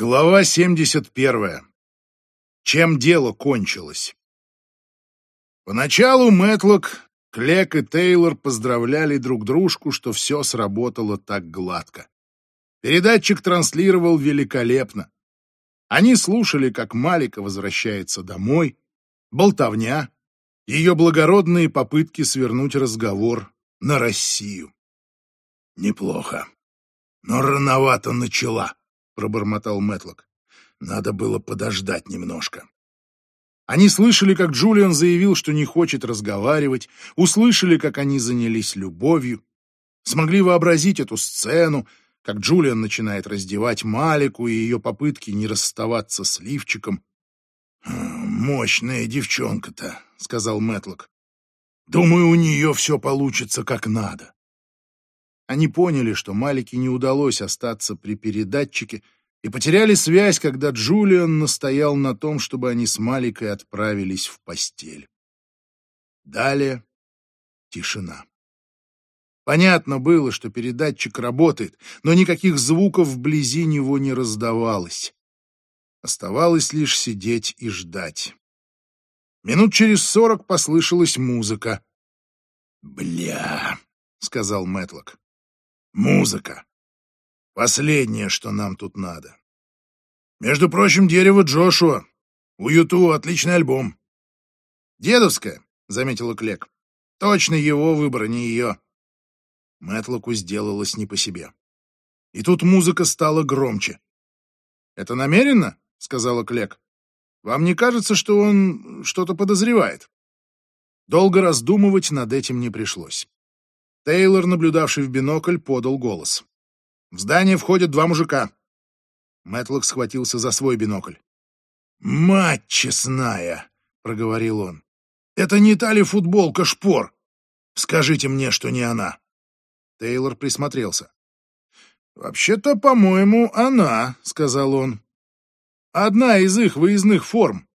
Глава 71. Чем дело кончилось? Поначалу Мэтлок, Клек и Тейлор поздравляли друг дружку, что все сработало так гладко. Передатчик транслировал великолепно. Они слушали, как Малика возвращается домой, болтовня, ее благородные попытки свернуть разговор на Россию. Неплохо, но рановато начала пробормотал Мэтлок. Надо было подождать немножко. Они слышали, как Джулиан заявил, что не хочет разговаривать, услышали, как они занялись любовью, смогли вообразить эту сцену, как Джулиан начинает раздевать Малику и ее попытки не расставаться с лифчиком. «Мощная девчонка-то», — сказал Мэтлок. «Думаю, у нее все получится как надо». Они поняли, что Малике не удалось остаться при передатчике, и потеряли связь, когда Джулиан настоял на том, чтобы они с Маликой отправились в постель. Далее тишина. Понятно было, что передатчик работает, но никаких звуков вблизи него не раздавалось. Оставалось лишь сидеть и ждать. Минут через сорок послышалась музыка. «Бля», — сказал Мэтлок. Музыка. Последнее, что нам тут надо. Между прочим, дерево Джошуа. У Юту отличный альбом. Дедовская, заметила Клек. Точно его выбор, не ее. Мэтлоку сделалось не по себе. И тут музыка стала громче. «Это намеренно?» — сказала Клек. «Вам не кажется, что он что-то подозревает?» Долго раздумывать над этим не пришлось. Тейлор, наблюдавший в бинокль, подал голос. «В здание входят два мужика». Мэтлок схватился за свой бинокль. «Мать честная!» — проговорил он. «Это не та ли футболка шпор? Скажите мне, что не она». Тейлор присмотрелся. «Вообще-то, по-моему, она», — сказал он. «Одна из их выездных форм».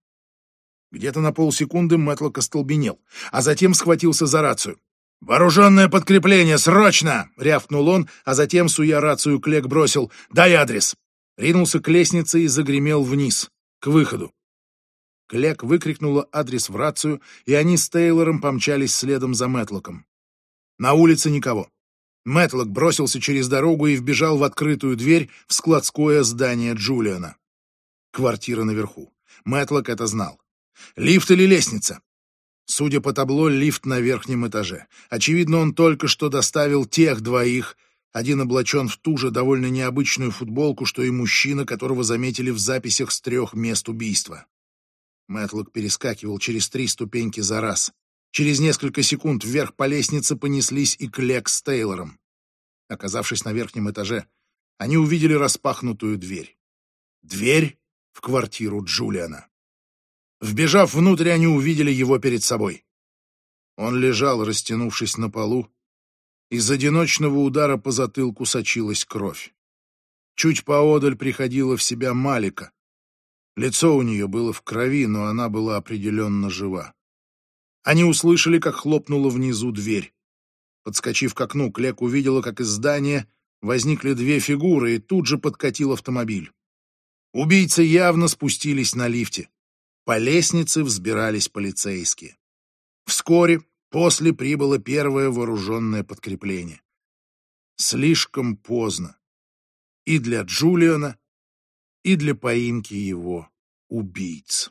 Где-то на полсекунды Мэтлок остолбенел, а затем схватился за рацию. «Вооруженное подкрепление, срочно!» — рявкнул он, а затем, суя рацию, Клек бросил «Дай адрес!» Ринулся к лестнице и загремел вниз, к выходу. Клек выкрикнула адрес в рацию, и они с Тейлором помчались следом за Мэтлоком. На улице никого. Мэтлок бросился через дорогу и вбежал в открытую дверь в складское здание Джулиана. Квартира наверху. Мэтлок это знал. Лифт или лестница? Судя по табло, лифт на верхнем этаже. Очевидно, он только что доставил тех двоих. Один облачен в ту же довольно необычную футболку, что и мужчина, которого заметили в записях с трех мест убийства. Мэтлок перескакивал через три ступеньки за раз. Через несколько секунд вверх по лестнице понеслись и Клек с Тейлором. Оказавшись на верхнем этаже, они увидели распахнутую дверь. Дверь в квартиру Джулиана. Вбежав внутрь, они увидели его перед собой. Он лежал, растянувшись на полу. Из одиночного удара по затылку сочилась кровь. Чуть поодаль приходила в себя Малика. Лицо у нее было в крови, но она была определенно жива. Они услышали, как хлопнула внизу дверь. Подскочив к окну, Клек увидела, как из здания возникли две фигуры и тут же подкатил автомобиль. Убийцы явно спустились на лифте. По лестнице взбирались полицейские. Вскоре после прибыло первое вооруженное подкрепление. Слишком поздно. И для Джулиана, и для поимки его убийц.